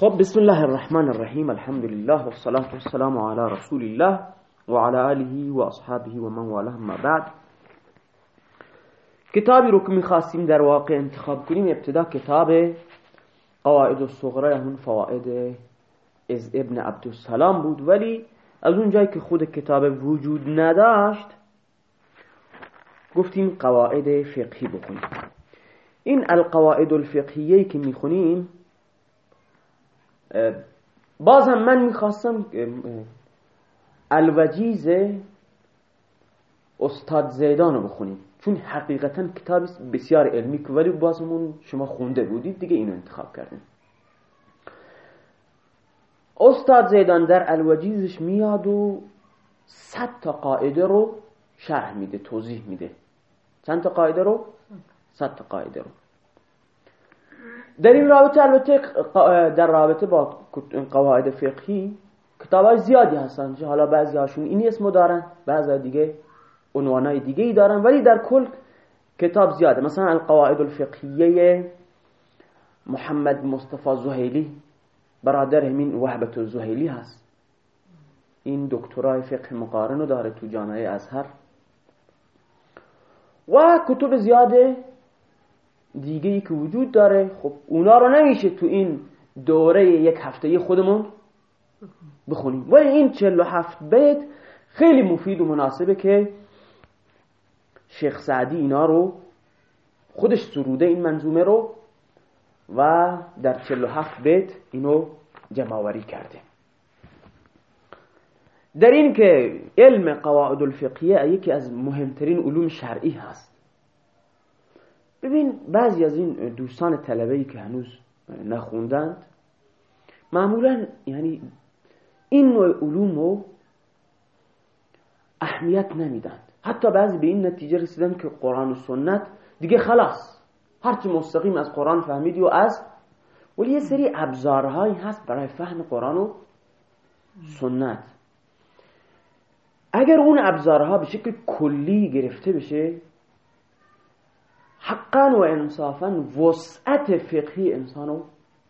خب بسم الله الرحمن الرحیم. الحمد لله والصلاة والسلام على رسول الله وعلى آله وأصحابه ومن والاه ما بعد. کتابی رو که می‌خواستیم در واقع انتخاب کنیم ابتدا کتاب قواعد الصغرى همون فوائد از ابن عبدالسلام بود. ولی از اون جایی که خود کتاب وجود نداشت گفتیم قواعد فقهی بکنیم این القواعد الفقهیه که می‌خونیم باز هم من می‌خواستم الوجیز استاد زیدان رو بخونیم. چون حقیقتا کتابی بسیار علمی ولی بازمون شما خونده بودید دیگه اینو انتخاب کردیم. استاد زیدان در الوجیزش میاد و صد تا قاعده رو شرح میده توضیح میده. چند تا قاعده رو؟ صد تا قاعده رو. در این رابطه البته در رابطه با قواعد فقهی کتاب های زیادی هستن حالا بعضی هاشون این اسمو دارن بعضی دیگه عنوانای دیگه ای دارن ولی در کل کتاب زیاده. مثلا القواعد الفقهیه محمد مصطفى زهیلی برادر همین وحبت الزهیلی هست. این دکترای فقه مقارنو داره تو جامعه ازهر. و کتب زیاده دیگه ای که وجود داره خب اونا رو نمیشه تو این دوره یک هفته خودمون بخونیم. ولی این 47 بیت خیلی مفید و مناسبه که شیخ سعدی اینا رو خودش سروده این منظومه رو و در 47 بیت اینو جمعوری کرده. در این که علم قواعد الفقهیه یکی از مهمترین علوم شرعی هست. ببین بعضی از این دوستان طلبه که هنوز نخوندند معمولا یعنی این نوع علوم رو اهمیت نمیدند. حتی بعضی به این نتیجه رسیدن که قرآن و سنت دیگه خلاص. هرچی مستقیم از قرآن فهمیدی و از ولی یه سری ابزارهایی هست برای فهم قرآن و سنت. اگر اون ابزارها به شکل کلی گرفته بشه حقا و انصافا وسعت فقهی انسانو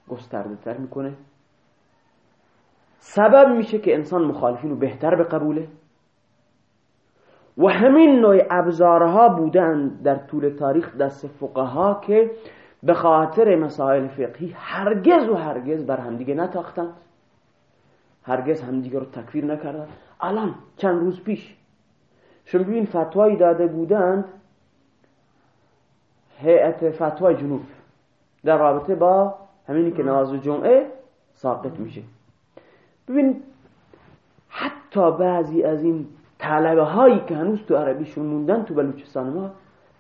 گسترده تر می‌کنه. سبب میشه که انسان مخالفین رو بهتر به قبوله و همین نوع ابزارها بودن در طول تاریخ دست فقها که به خاطر مسائل فقهی هرگز و هرگز بر همدیگه نتاختند. هرگز همدیگه رو تکفیر نکردند. الان چند روز پیش شما ببین فتوایی داده بودند هیئت فتوای جنوب. در رابطه با همینی که نماز جمعه ساقط میشه. ببین حتی بعضی از این طلبه هایی که هنوز تو عربیشون موندن تو بلوچستان ما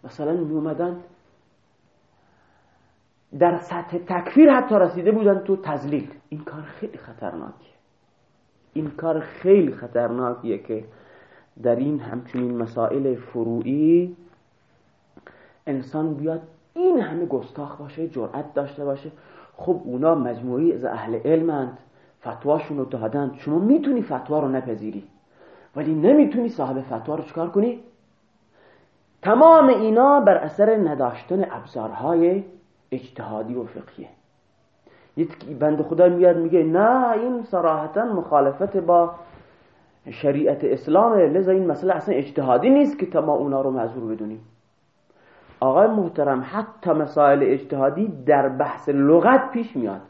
مثلا می اومدن در سطح تکفیر حتی رسیده بودن تو تزلیل این کار خیلی خطرناکیه این کار خیلی خطرناکیه که در این همچنین مسائل فروعی انسان بیاد این همه گستاخ باشه جرأت داشته باشه. خب اونا مجموعی از اهل علمند فتواشون رو دادن شما می‌تونی فتوا رو نپذیری ولی نمی‌تونی صاحب فتوا رو چکار کنی؟ تمام اینا بر اثر نداشتن ابزارهای اجتهادی و فقهیه یکی بند خدا میاد میگه نه این صراحتا مخالفت با شریعت اسلامه لذا این مسئله اصلا اجتهادی نیست که تا ما اونا رو معذور بدونیم. آقای محترم حتی مسائل اجتهادی در بحث لغت پیش میاد.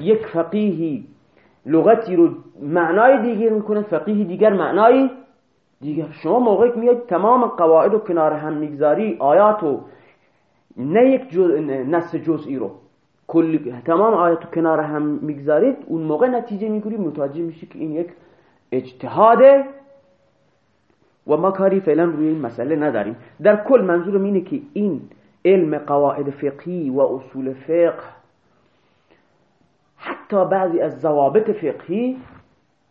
یک فقیهی لغتی رو معنای دیگر می‌کنه فقیهی دیگر معنای دیگر. شما موقعی میاد تمام قواعد و کنار هم می‌گذاری آیات و نه یک جز... نص جزئی رو. کل تمام آیات و کنار هم می‌گذارید اون موقع نتیجه می‌گیری متوجه میشی که این یک اجتهاده. و ما کاری فعلا روی این مسئله نداریم. در کل منظورم اینه که این علم قواعد فقهی و اصول فقه حتی بعضی از ضوابط فقهی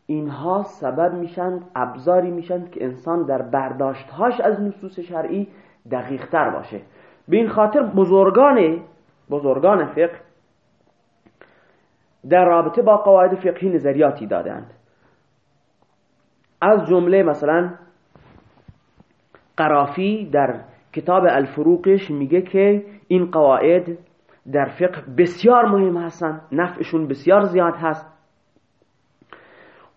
اینها سبب میشن ابزاری میشن که انسان در برداشتهاش از نصوص شرعی دقیق تر باشه. به این خاطر بزرگان بزرگان فقه در رابطه با قواعد فقهی نظریاتی دادند. از جمله مثلا قرافی در کتاب الفروقش میگه که این قواعد در فقه بسیار مهم هستن نفعشون بسیار زیاد هست.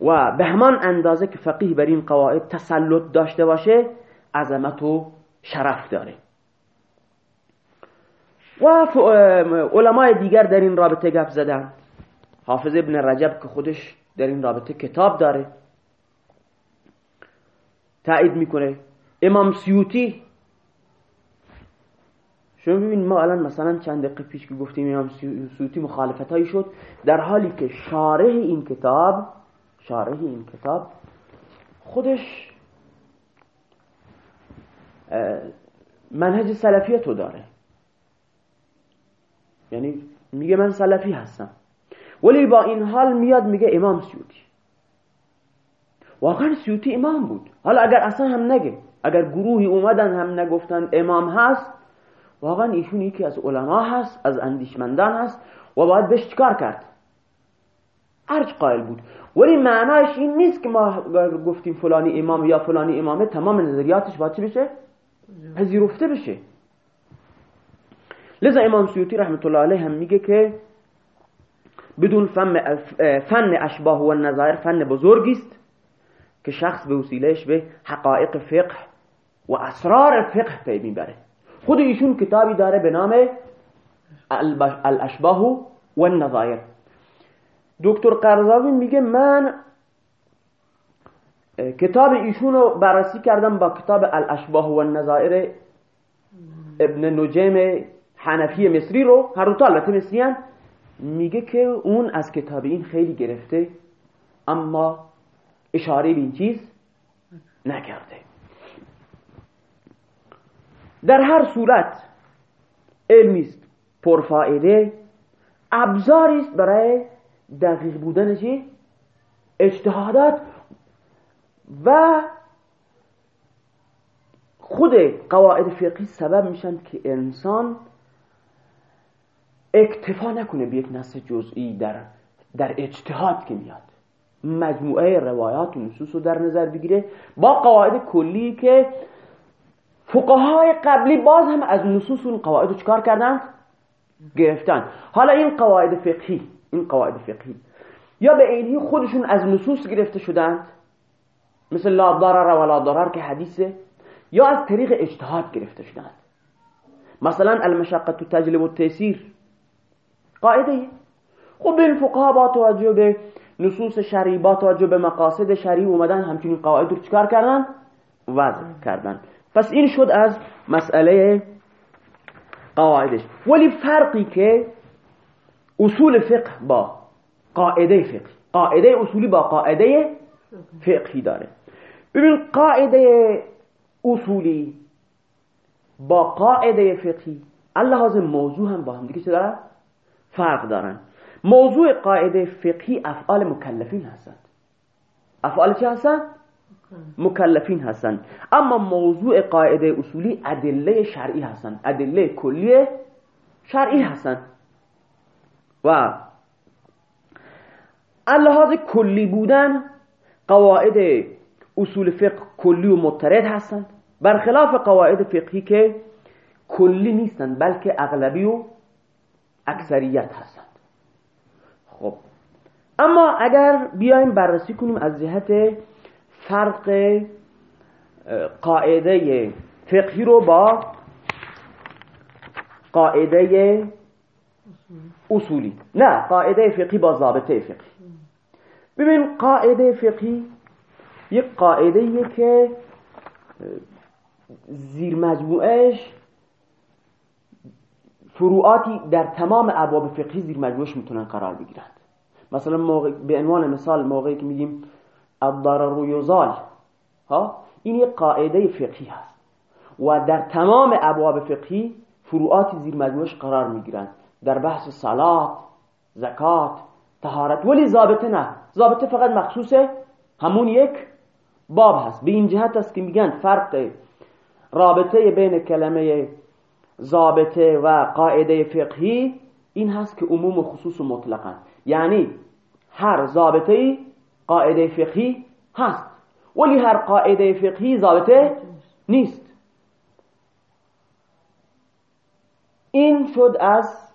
و به همان اندازه که فقیه بر این قواعد تسلط داشته باشه عظمت و شرف داره. و علمای دیگر در این رابطه گپ زدن. حافظ ابن رجب که خودش در این رابطه کتاب داره تایید می‌کنه. امام سیوتی شما ببین ما الان مثلا چند دقیقه پیش که گفتیم امام سیوتی مخالفت هایی شد در حالی که شارح این کتاب شارح این کتاب خودش منهج سلفیت رو داره. یعنی میگه من سلفی هستم. ولی با این حال میاد میگه امام سیوتی واقعا سیوتی امام بود. حالا اگر اصلا هم نگه. اگر گروهی اومدن هم نگفتن امام هست واقعا ایشون یکی از علما هست از اندیشمندان هست و باید بهش چکار کرد؟ ارج قائل بود. ولی معناش این نیست که ما گفتیم فلانی امام یا فلانی امامه تمام نظریاتش باید چی بشه؟ پذیرفته بشه. لذا امام سیوطی رحمت الله علیه هم میگه که بدون فن, اشباه و نظایر فن بزرگی است که شخص به وسیلهش به حقایق فقه و اسرار فقه پی می‌بره. خود ایشون کتابی داره به نام الاشباه و النظایر. دکتر قرضاوی میگه من کتاب ایشون رو بررسی کردم با کتاب الاشباه و النظائر ابن نجیم حنفی مصری رو. هر دو البته مصری میگه که اون از کتاب این خیلی گرفته اما اشاره به این چیز نکرده. در هر صورت علمی است پرفائده ابزاری است برای دقیق بودن چی؟ اجتهادات و خود قواعد فقهی سبب میشن که انسان اکتفا نکنه به یک نص جزئی در در اجتهاد که میاد. مجموعه روایات و نصوص رو در نظر بگیره. با قواعد کلی که فقهای قبلی باز هم از نصوص اون قواعد رو چکار کردن؟ گرفتن. حالا این قواعد فقهی این قواعد فقهی. یا به اینی خودشون از نصوص گرفته شدند مثل لا ضرر ولا ضرر که حدیثه یا از طریق اجتهاد گرفته شدند مثلا المشقت تجلب التيسير. قاعده. خب این فقها با توجه به نصوص شرعی با توجه به مقاصد شرعی اومدن همچنین قواعد رو چکار کردن؟ وضع کردن. پس این شد از مسئله قواعدش. ولی فرقی که اصول فقه با قاعده فقه. قاعده اصولی با قاعده فقهی داره. ببین قاعده اصولی با قاعده فقهی اللحاظ موضوع هم با هم دیگه چه دارن؟ فرق دارن. موضوع قاعده فقهی افعال مکلفین هستند. افعال چه هستند؟ مکلفین هستند اما موضوع قاعده اصولی ادله شرعی هستند ادله کلی شرعی هستند و اللحاظ کلی بودن قواعد اصول فقه کلی و مترد هستند برخلاف قواعد فقهی که کلی نیستند بلکه اغلبی و اکثریت هستند خب. اما اگر بیایم بررسی کنیم از جهت فرق قاعده فقهی رو با قاعده اصولی. نه قاعده فقهی با ضابطه فقهی. ببین قاعده فقهی یک قاعده که زیر مجموعش فروعاتی در تمام ابواب فقهی زیر مجموعش می‌تونن قرار بگیرند مثلا به عنوان مثال موقعی که میگیم الضرر یزال ها؟ این یک قاعده فقهی هست. و در تمام ابواب فقهی فروعاتی زیر مجموعش قرار می‌گیرند در بحث صلات زکات تهارت ولی ضابطه نه. ضابطه فقط مخصوص همون یک باب هست. به این جهت است که میگن فرق رابطه بین کلمه ضابطه و قاعده فقهی این هست که عموم و خصوص و مطلقا. یعنی هر ضابطه قاعده فقهی هست. ولی هر قاعده فقهی ضابطه نیست. این شد از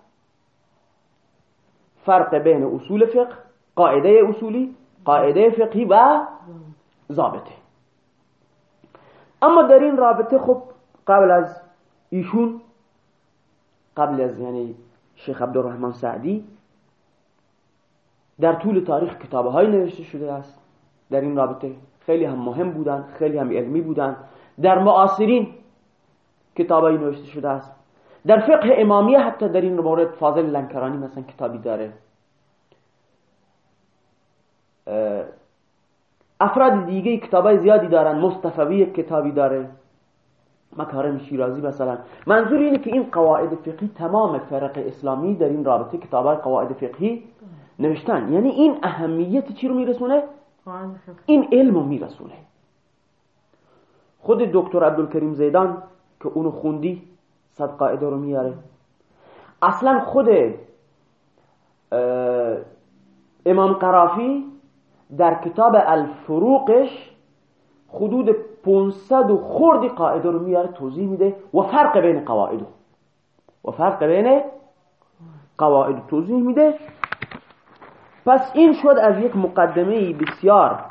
فرق بین اصول فقه قاعده اصولی قاعده فقهی و ضابطه. اما در این رابطه خب قبل از ایشون قبل از یعنی شیخ عبدالرحمن سعدی در طول تاریخ کتابه های نوشته شده است. در این رابطه خیلی هم مهم بودن خیلی هم علمی بودن. در معاصرین کتابایی نوشته شده است. در فقه امامیه حتی در این مورد فاضل لنکرانی مثلا کتابی داره. افراد دیگه کتابای زیادی دارن مصطفوی کتابی داره. مکارم شیرازی مثلا. منظور اینه که این قواعد فقهی تمام فرق اسلامی در این رابطه کتابای قواعد فقهی نوشتن. یعنی این اهمیت چی رو میرسونه؟ این علم رو میرسونه. خود دکتر عبدالکریم زیدان که اونو خوندی صد قاعده رو میاره اصلا خود امام قرافی در کتاب الفروقش حدود 500 و خوردی قاعده رو میاره توضیح میده. و فرق بین قواعد و فرق بین قواعد توضیح میده. پس این شد از یک مقدمه بسیار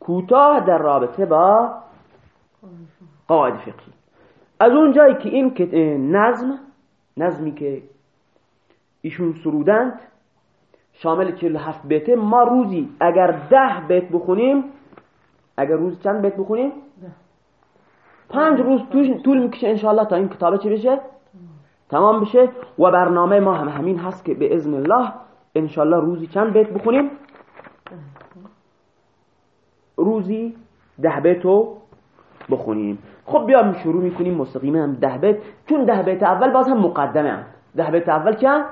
کوتاه در رابطه با قواعد فقهی. از اون جایی که این نظم نظمی که ایشون سرودند شامل 47 بیته ما روزی اگر ده بیت بخونیم اگر روز چند بیت بخونیم؟ پنج روز طول می‌کشه انشاءالله تا این کتابه چی بشه؟ تمام بشه. و برنامه ما هم همین هست که به اذن الله انشاءالله روزی چند بیت بخونیم؟ روزی ده بیتو بخونیم. خب بیام شروع می‌کنیم مستقیما هم ده بیت. چون ده بیت اول باز هم مقدمه هم. ده بیت اول چند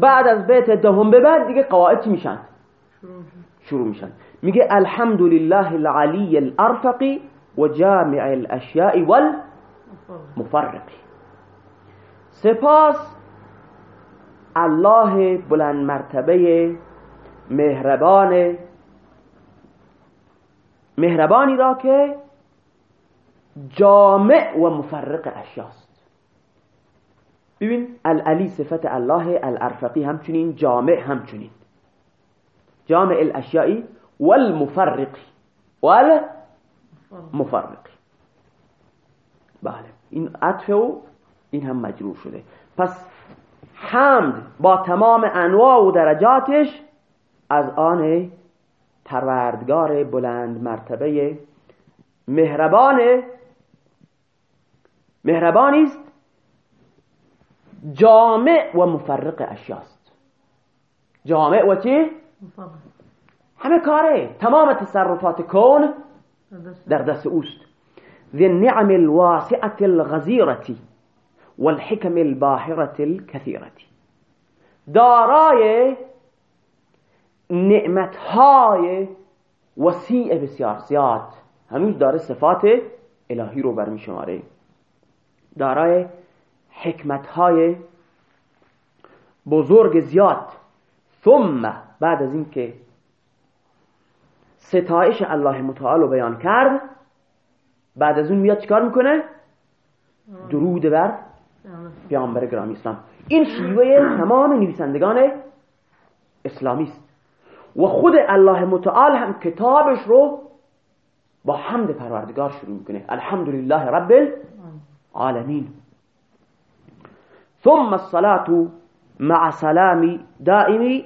بعد از بیت دهم به بعد دیگه قواعد چی میشن؟ شروع میشن. میگه الحمد لله العلی الارفقی و جامع الاشیاء والمفرقی سپاس الله بلند مرتبه مهربان مهربانی را که جامع و مفرق اشیاست. ببین العلی صفت الله الارفقی همچنین جامع همچنین. جامع الاشیائی والمفرقی. والمفرقی. بله این عطف و این هم مجرور شده. پس حمد با تمام انواع و درجاتش از آن پروردگار بلند مرتبه مهربان مهربانی است جامع و مفرق اشیاست جامع و چی؟ همه کاره. تمام تصرفات کون در دست اوست. ذی النعم الواسعة الغزيرة والحكم الباهرة الكثيرة. دارای نعمتهای وسیع بسیار زیاد. هنوز داره صفات الهی رو برمی شماره دارای حکمتهای بزرگ زیاد. ثم بعد از اینکه ستایش الله متعال رو بیان کرد بعد از اون میاد چیکار می‌کنه؟ درود بر پیامبر گرامی اسلام. این شیوه تمام نویسندگان اسلامی است و خود الله متعال هم کتابش رو با حمد پروردگار شروع می‌کنه. الحمدلله رب العالمین. ثم الصلاة مع سلام دائم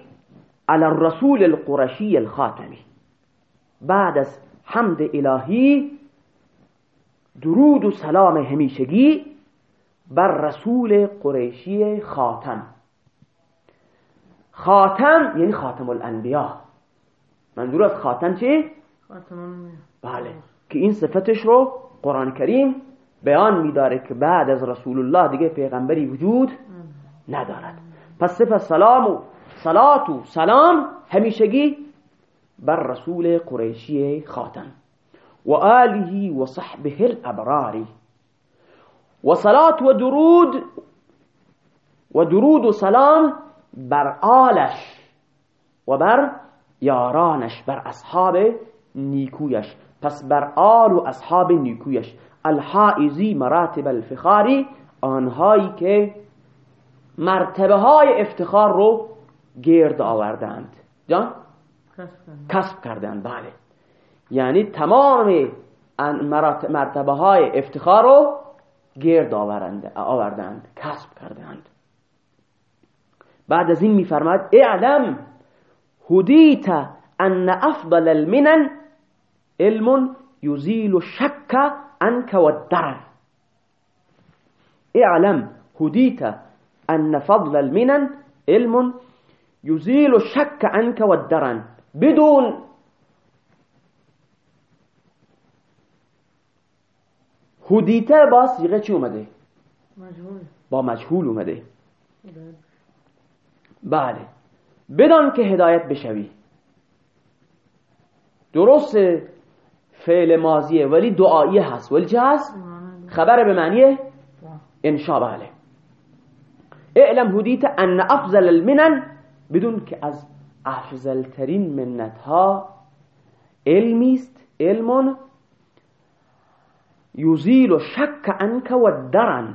على الرسول القرشي الخاتمي بعد از حمد الهی درود و سلام همیشگی بر رسول قریشی خاتم. خاتم یعنی خاتم الانبیا منظور از خاتم چی؟ خاتم بله. که این صفتش رو قرآن کریم بیان میداره که بعد از رسول الله دیگه پیغمبری وجود ندارد. پس صفت سلام و صلات و سلام همیشگی بر رسول قریشی خاتم. و آله و صحبه الابراری و صلات و درود و درود و سلام بر آلش و بر یارانش بر اصحاب نیکویش. پس بر آل و اصحاب نیکویش. الحائزی مراتب الفخاری آنهایی که مرتبه های افتخار رو گرد آوردند. جان؟ کسب کردند بله. یعنی تمام مرتبه های افتخار رو گرد آوردند کسب کردند. بعد از این میفرماد اعلم هدیت ان افضل المنن علم يزيل شك عنك والدرن اعلم هديت أن فضل المنن علم يزيل الشك عنك والدرن بدون هدیته با سیغه چی اومده؟ مجهول. با مجهول اومده. بله. بدان که هدایت بشوی. درست فعل ماضیه ولی دعایی هست. ولی چه هست؟ خبر به معنی انشا بله. اعلم هدیت ان افضل المنن بدون که از افضل ترین منت ها علمی است علم یزیل شک عنک و درن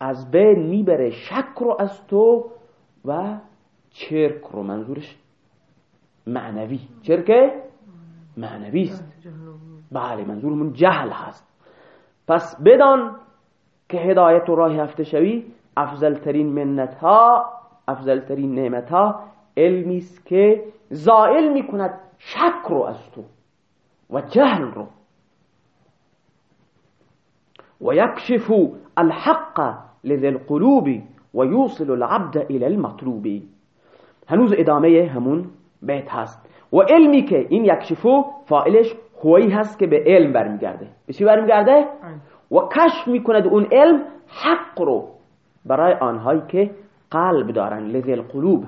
از بین می‌بره شک رو از تو و چرک رو. منظورش معنوی. چرکه معنوی است. بله منظورمون جهل هست. پس بدان که هدایت و راه هفته شوی افضل ترین منت ها افضل ترین نعمت ها علمی است که زائل می‌کند شک رو از تو و جهل رو. و یکشف الحق لذی القلوب و یوصل العبد إلى المطلوب. هنوز إدامة همون بیت هست. و علمی که این یکشفو فائلش هوی هست که به علم برمیگرده. به چی برمیگرده؟ و کشف میکند اون علم حق رو برای آنهایی که قلب دارن لذی القلوب.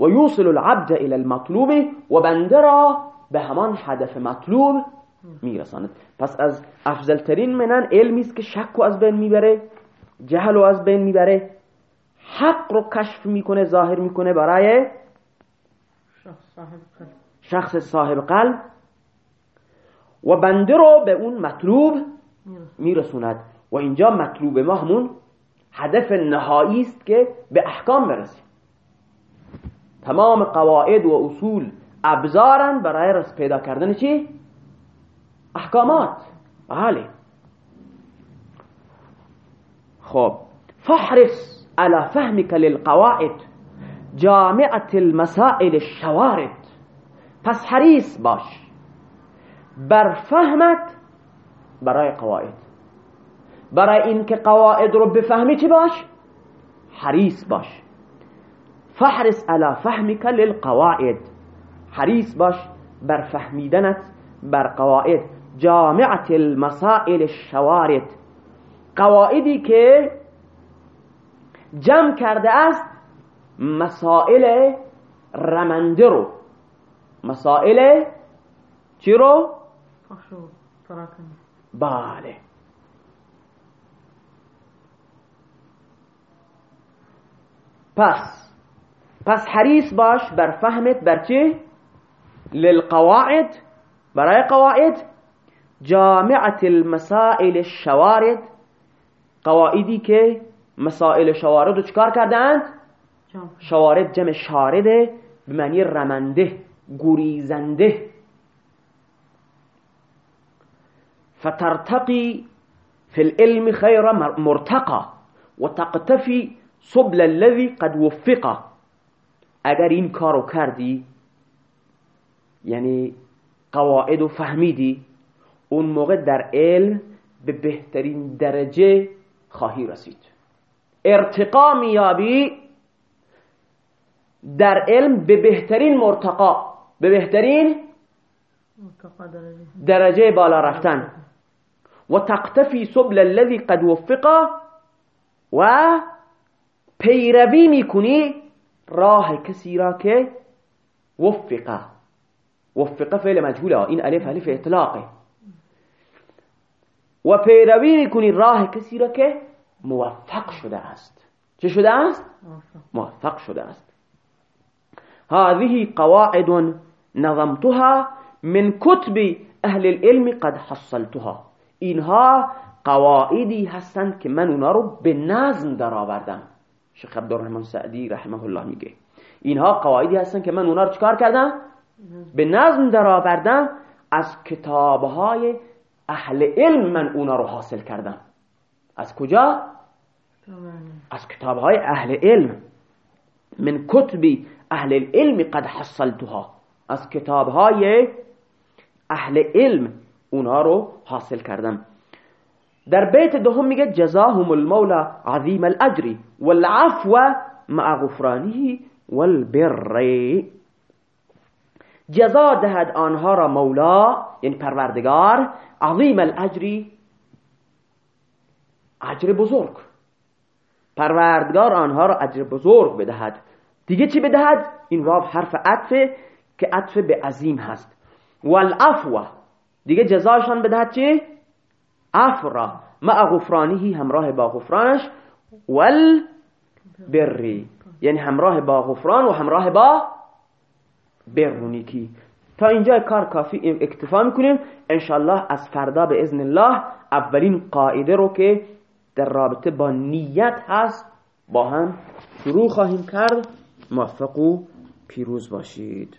و یوصل العبد إلى المطلوب و بنده را به همان هدف مطلوب میرساند. پس از افضل ترین منن علمی است که شک از بین می‌بره جهل رو از بین می‌بره حق رو کشف می‌کنه ظاهر می‌کنه برای شخص صاحب قلب. و بنده رو به اون مطلوب میرسوند. و اینجا مطلوب ما همون هدف نهایی است که به احکام برسیم. تمام قواعد و اصول ابزارن برای رس پیدا کردن چی؟ احکامات بله خب فحرص على فهمك للقواعد. جامعة المسائل الشوارد. پس حریص باش. بر فهمت برای قواعد. برای اینکه قواعد رو بفهمی چی باش؟ حریص باش. فحرص على فهمك للقواعد. حریص باش بر فهمیدنت بر قواعد. جامعة المسائل الشوارد. قواعدی که جمع کرده است مسائل رمنده رو. مسائل چی رو؟ بله. پس پس حریص باش بر فهمت بر چی؟ للقواعد. برای قواعد جامعة المسائل الشوارد. قواعدی که مسائل شوارد رو چکار کردند؟ شوارد جمع شاردة به معنی رمنده گریزنده. فترتقي في العلم خير مرتقى وتقتفي سبل الذي قد وفق اگر این کارو کردی یعنی قواعد و فهمیدی اون موقع در علم به بهترین درجه خواهی رسید. ارتقا میابی در علم به بهترین مرتقا به بهترین درجه. بالا رفتن. و تقتفی سبل الذي قد وفق و پیروی می‌کنی راه کسی را که وفقه وفقه فعل مجهوله. این الف الف اطلاقه. و پیروی می‌کنی راه کسی را که موفق شده است. چه شده است؟ موفق شده است. هذه قواعد نظمتها من كتب اهل العلم قد حصلتها. اینها قواعدی هستند که من اونا رو به نظم در آوردم شیخ عبدالرحمن سعدی رحمه الله میگه. اینها قواعدی هستن که من اونا رو چکار کردم؟ به نظم در آوردم از کتابهای اهل علم من اونا رو حاصل کردم. از کجا؟ از کتابهای اهل علم. من کتبی اهل العلم قد حصلتها. از کتابهای اهل علم اونها رو حاصل کردم. در بیت دوم میگه جزاهم المولى عظیم الاجر والعفو مع غفرانه والبر. جزا دهد آنها را مولا یعنی پروردگار عظیم الاجری اجر بزرگ. پروردگار آنها را اجر بزرگ بدهد. دیگه چی بدهد؟ این واو حرف عطفه که عطف به عظیم هست. والعفو. دیگه جزاشان بدهد چی؟ افرا مع غفرانیهی همراه با غفرانش. والبری یعنی همراه با غفران و همراه با برونیکی تا اینجا کار کافی اکتفا می‌کنیم. انشالله از فردا به ازن الله اولین قاعده رو که در رابطه با نیت هست با هم شروع خواهیم کرد. موفق و پیروز باشید.